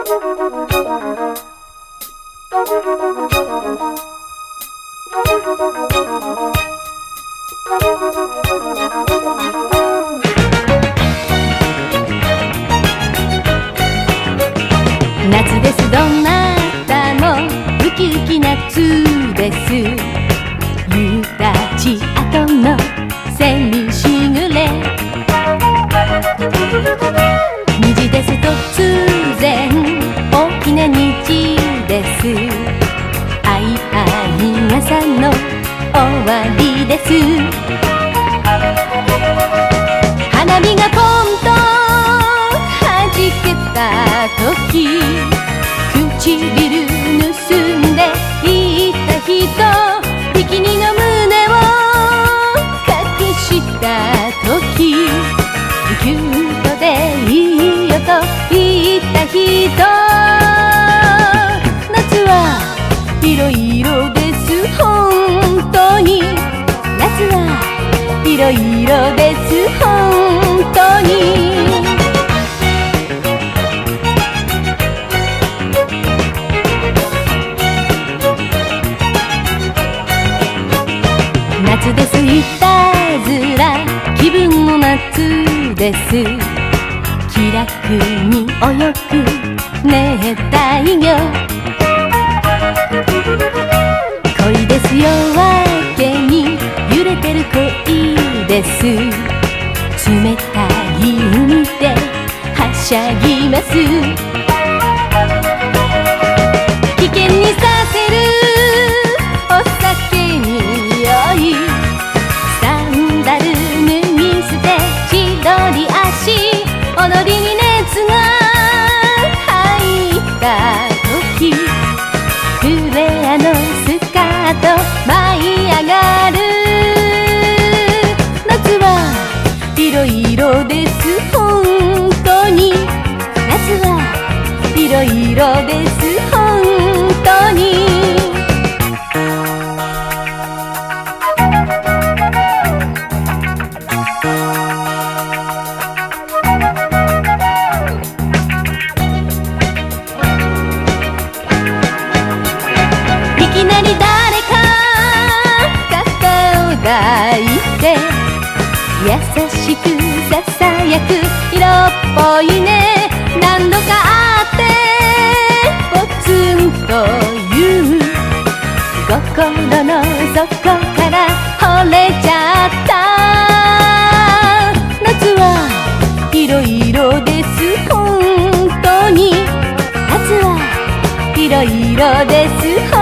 夏です。どなたもウキウキ夏です。時唇盗んでいった人ビキニの胸を隠した時キュートでいいよと言った人。夏はいろいろです本当に。夏はいろいろです本当です気楽に泳ぐ熱帯魚恋です夜明けに揺れてる恋です。冷たい海ではしゃぎます。危険にさせる。足踊りに熱が入った時フレアのスカート舞い上がる。夏はいろいろです本当に。夏はいろいろです本当肩を抱いて優しくささやく色っぽいね。何度か会ってポツンと言う。心の底から惚れちゃった。夏はいろいろです。本当に。夏はいろいろです。